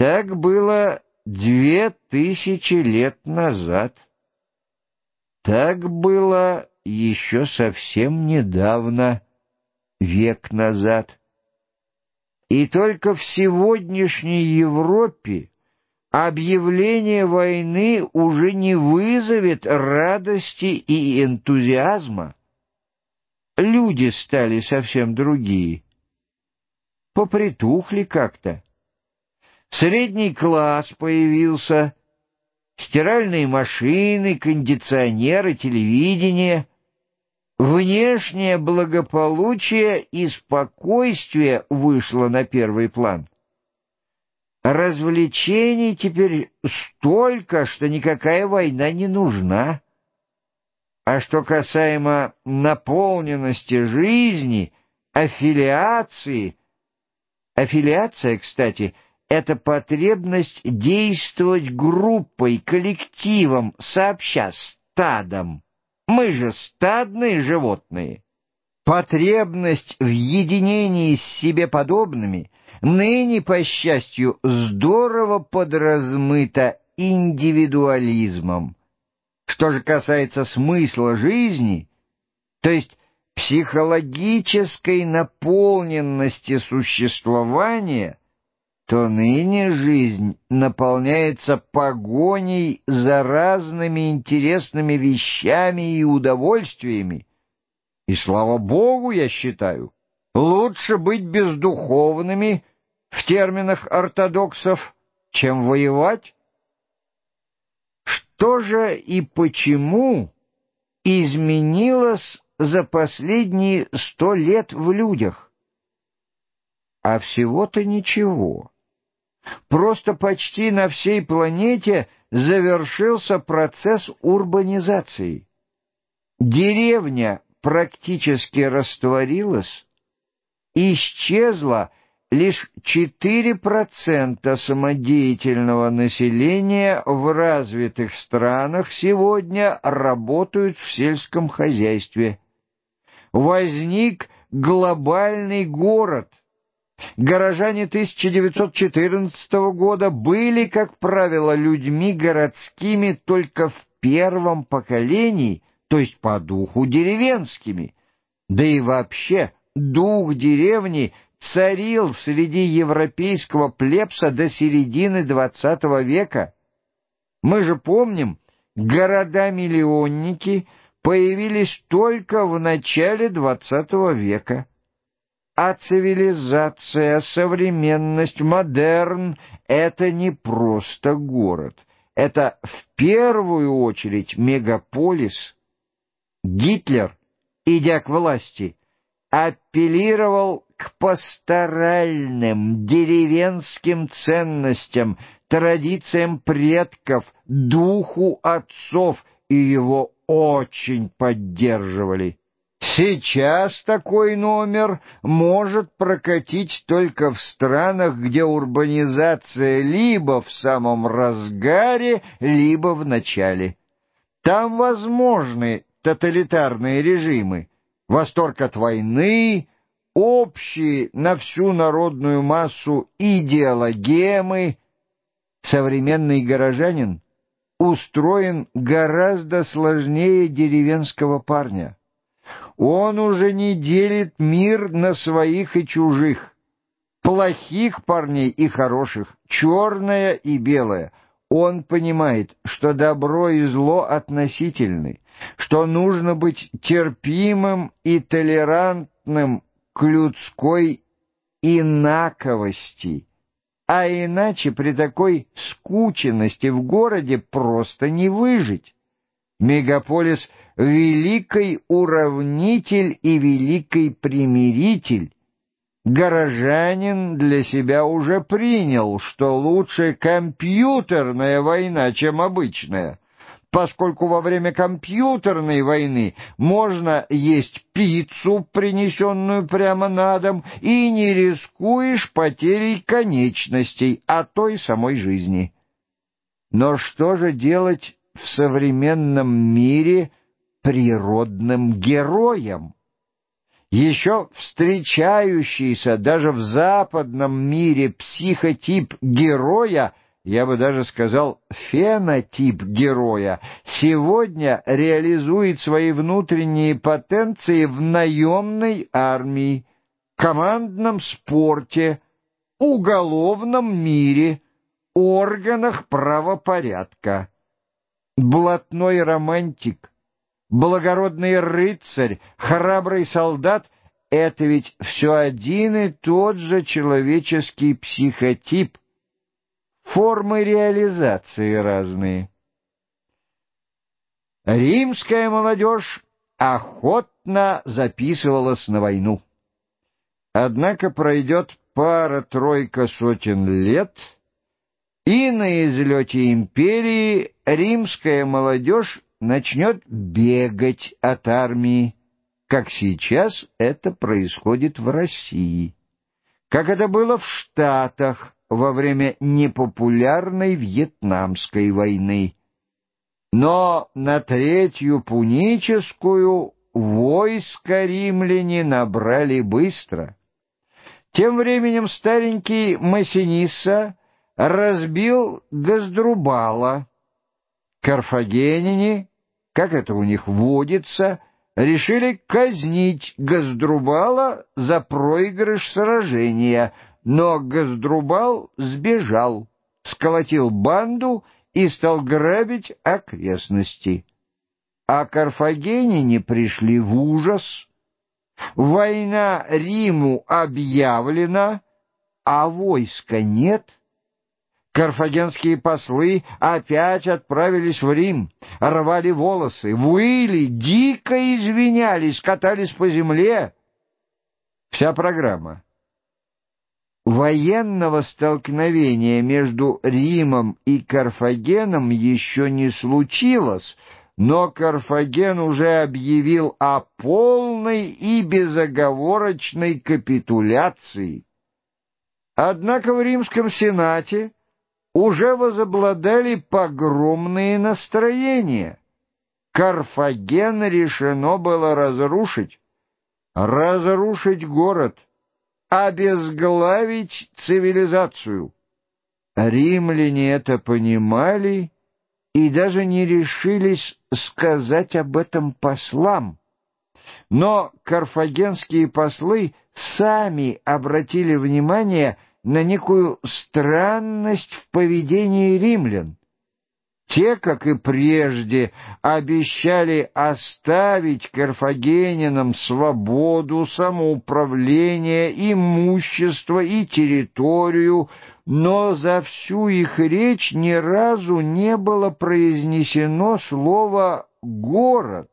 Так было две тысячи лет назад. Так было еще совсем недавно, век назад. И только в сегодняшней Европе объявление войны уже не вызовет радости и энтузиазма. Люди стали совсем другие. Попритухли как-то. Средний класс появился, стиральные машины, кондиционеры, телевидение. Внешнее благополучие и спокойствие вышло на первый план. Развлечений теперь столько, что никакая война не нужна. А что касаемо наполненности жизни, аффилиации... Аффилиация, кстати, это потребность действовать группой, коллективом, сообща, стадом. Мы же стадные животные. Потребность в единении с себе подобными ныне, по счастью, здорово подразмыта индивидуализмом. Что же касается смысла жизни, то есть психологической наполненности существования, то ныне жизнь наполняется погоней за разными интересными вещами и удовольствиями. И слава Богу, я считаю, лучше быть бездуховными в терминах ортодоксов, чем воевать. Что же и почему изменилось за последние сто лет в людях? А всего-то ничего. Просто почти на всей планете завершился процесс урбанизации. Деревня практически растворилась, исчезла лишь 4% самодеятельного населения в развитых странах сегодня работают в сельском хозяйстве. Возник глобальный город, Горожане 1914 года были, как правило, людьми городскими только в первом поколении, то есть по духу деревенскими. Да и вообще дух деревни царил среди европейского плебса до середины XX века. Мы же помним, города-миллионники появились только в начале XX века а цивилизация, современность, модерн — это не просто город. Это в первую очередь мегаполис. Гитлер, идя к власти, апеллировал к пасторальным, деревенским ценностям, традициям предков, духу отцов, и его очень поддерживали. Сейчас такой номер может прокатить только в странах, где урбанизация либо в самом разгаре, либо в начале. Там возможны тоталитарные режимы, восторг от войны, общие на всю народную массу идеологемы. Современный горожанин устроен гораздо сложнее деревенского парня. Он уже не делит мир на своих и чужих, плохих парней и хороших, черное и белое. Он понимает, что добро и зло относительны, что нужно быть терпимым и толерантным к людской инаковости, а иначе при такой скученности в городе просто не выжить. Мегаполис — великий уравнитель и великий примиритель. Горожанин для себя уже принял, что лучше компьютерная война, чем обычная, поскольку во время компьютерной войны можно есть пиццу, принесенную прямо на дом, и не рискуешь потерей конечностей, а той самой жизни. Но что же делать в современном мире природным героем. еще встречающийся даже в западном мире психотип героя, я бы даже сказал фенотип героя, сегодня реализует свои внутренние потенции в наемной армии, командном спорте, уголовном мире, органах правопорядка. Блатной романтик, благородный рыцарь, храбрый солдат — это ведь все один и тот же человеческий психотип. Формы реализации разные. Римская молодежь охотно записывалась на войну. Однако пройдет пара-тройка сотен лет, и на излете империи римская молодежь начнет бегать от армии, как сейчас это происходит в России, как это было в Штатах во время непопулярной Вьетнамской войны. Но на Третью Пуническую войско римляне набрали быстро. Тем временем старенький Массинисса разбил Газдрубала. Карфагенине как это у них водится, решили казнить Газдрубала за проигрыш сражения, но Газдрубал сбежал, сколотил банду и стал грабить окрестности. А карфагенине пришли в ужас. Война Риму объявлена, а войска нет — Карфагенские послы опять отправились в Рим, рвали волосы, выли, дико извинялись, катались по земле. Вся программа. Военного столкновения между Римом и Карфагеном еще не случилось, но Карфаген уже объявил о полной и безоговорочной капитуляции. Однако в Римском Сенате уже возобладали погромные настроения. Карфаген решено было разрушить, разрушить город, обезглавить цивилизацию. Римляне это понимали и даже не решились сказать об этом послам. Но карфагенские послы сами обратили внимание на некую странность в поведении римлян. Те, как и прежде, обещали оставить карфагенинам свободу, самоуправление, имущество и территорию, но за всю их речь ни разу не было произнесено слово «город».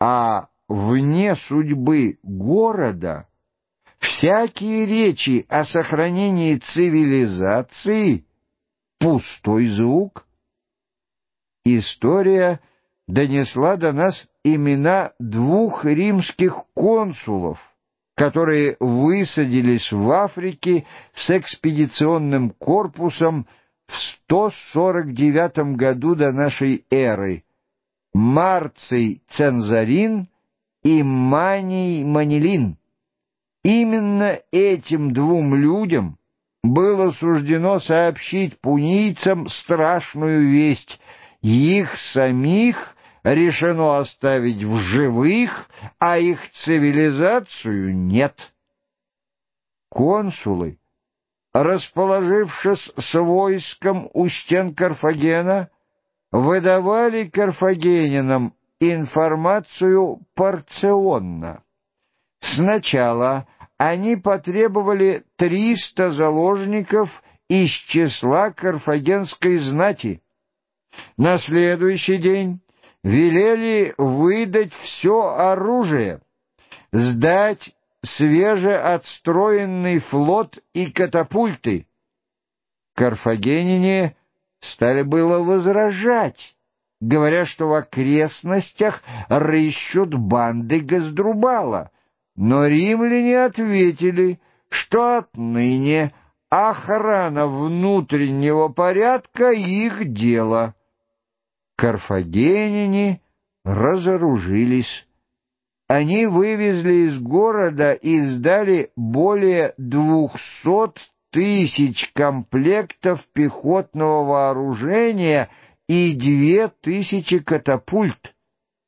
А вне судьбы города — Всякие речи о сохранении цивилизации — пустой звук. История донесла до нас имена двух римских консулов, которые высадились в Африке с экспедиционным корпусом в 149 году до нашей эры. Марций Цензарин и Маний Манилин. Именно этим двум людям было суждено сообщить пунийцам страшную весть. Их самих решено оставить в живых, а их цивилизацию нет. Консулы, расположившись с войском у стен Карфагена, выдавали карфагенинам информацию порционно. Сначала они потребовали триста заложников из числа карфагенской знати. На следующий день велели выдать все оружие, сдать свежеотстроенный флот и катапульты. Карфагенине стали было возражать, говоря, что в окрестностях рыщут банды Газдрубала — но римляне ответили, что отныне охрана внутреннего порядка — их дело. Карфагенине разоружились. Они вывезли из города и сдали более двухсот тысяч комплектов пехотного вооружения и две тысячи катапульт.